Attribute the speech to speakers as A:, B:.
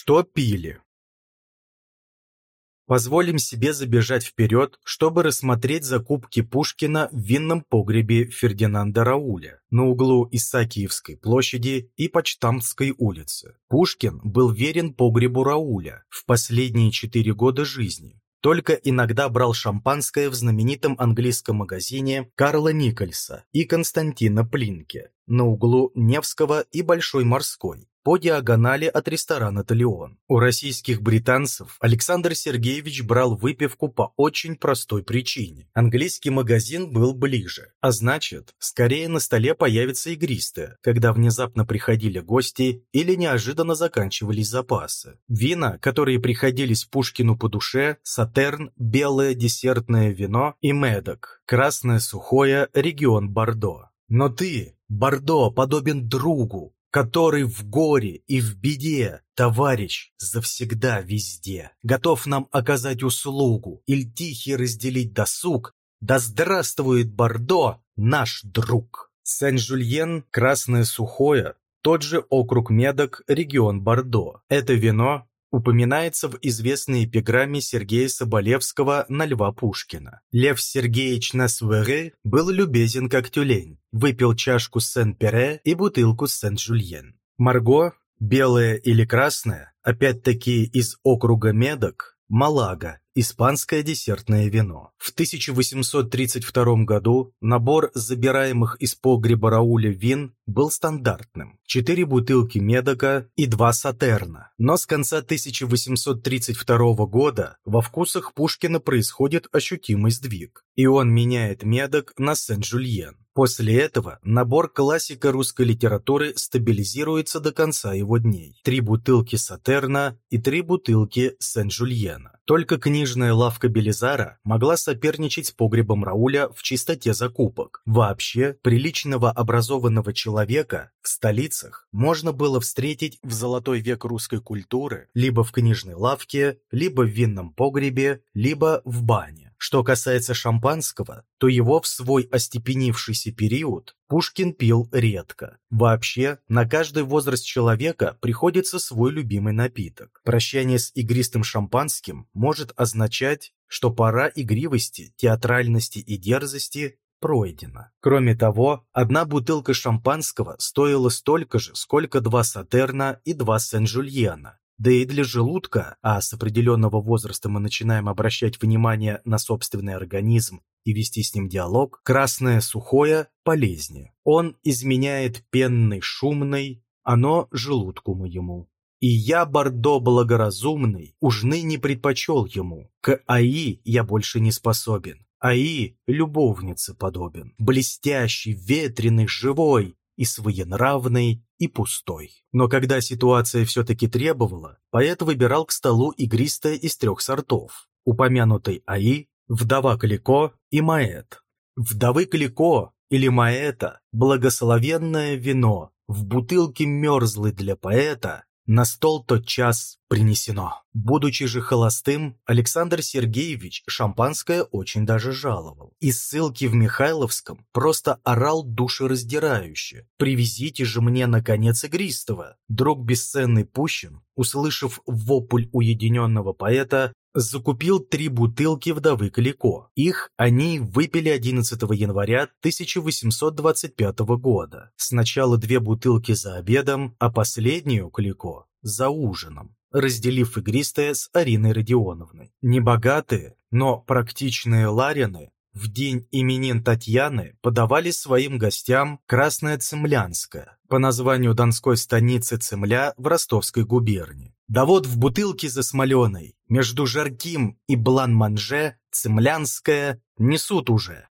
A: Что пили? Позволим себе забежать вперед, чтобы рассмотреть закупки Пушкина в винном погребе Фердинанда Рауля на углу Исаакиевской площади и Почтамтской улицы. Пушкин был верен погребу Рауля в последние четыре года жизни. Только иногда брал шампанское в знаменитом английском магазине Карла Никольса и Константина Плинке на углу Невского и Большой Морской, по диагонали от ресторана «Талион». У российских британцев Александр Сергеевич брал выпивку по очень простой причине. Английский магазин был ближе, а значит, скорее на столе появится игристое, когда внезапно приходили гости или неожиданно заканчивались запасы. Вина, которые приходились Пушкину по душе, Сатерн, белое десертное вино и медок, красное сухое, регион Бордо. Но ты, Бордо, подобен другу, который в горе и в беде, товарищ, завсегда везде, готов нам оказать услугу или тихий разделить досуг, да здравствует Бордо, наш друг! Сен-Жульен, Красное Сухое, тот же округ Медок, регион Бордо. Это вино упоминается в известной эпиграмме Сергея Соболевского на Льва Пушкина. Лев Сергеевич Насуэре был любезен как тюлень, выпил чашку Сен-Пере и бутылку Сен-Жульен. Марго, белая или красная, опять-таки из округа Медок, Малага, испанское десертное вино. В 1832 году набор забираемых из погреба Рауля вин был стандартным. Четыре бутылки медока и два сатерна. Но с конца 1832 года во вкусах Пушкина происходит ощутимый сдвиг, и он меняет медок на Сен-Жульен. После этого набор классика русской литературы стабилизируется до конца его дней. Три бутылки Сатерна и три бутылки Сен-Жульена. Только книжная лавка Белизара могла соперничать с погребом Рауля в чистоте закупок. Вообще, приличного образованного человека в столицах можно было встретить в золотой век русской культуры либо в книжной лавке, либо в винном погребе, либо в бане. Что касается шампанского, то его в свой остепенившийся период Пушкин пил редко. Вообще, на каждый возраст человека приходится свой любимый напиток. Прощание с игристым шампанским может означать, что пора игривости, театральности и дерзости пройдена. Кроме того, одна бутылка шампанского стоила столько же, сколько два Сатерна и два Сен-Жульена, да и для желудка, а с определенного возраста мы начинаем обращать внимание на собственный организм и вести с ним диалог, красное сухое полезнее. Он изменяет пенный шумный, оно желудку моему. И я, Бордо благоразумный, уж ныне предпочел ему. К АИ я больше не способен. АИ любовнице подобен. Блестящий, ветреный, живой, и своенравный, и пустой. Но когда ситуация все-таки требовала, поэт выбирал к столу игристое из трех сортов. Упомянутый АИ, вдова Калико и Маэт. Вдовы Калико или Маэта – благословенное вино, в бутылке мерзлой для поэта, на стол тот час принесено. Будучи же холостым, Александр Сергеевич шампанское очень даже жаловал. Из ссылки в Михайловском просто орал душераздирающе. «Привезите же мне, наконец, игристого!» Друг бесценный Пущин, услышав вопль уединенного поэта, закупил три бутылки вдовы Калико. Их они выпили 11 января 1825 года. Сначала две бутылки за обедом, а последнюю Калико за ужином разделив игристое с Ариной Родионовной. Небогатые, но практичные ларины в день именин Татьяны подавали своим гостям красное цемлянское по названию донской станицы Цемля в Ростовской губернии. Да вот в бутылке засмоленной между жарким и блан-манже цемлянское несут уже.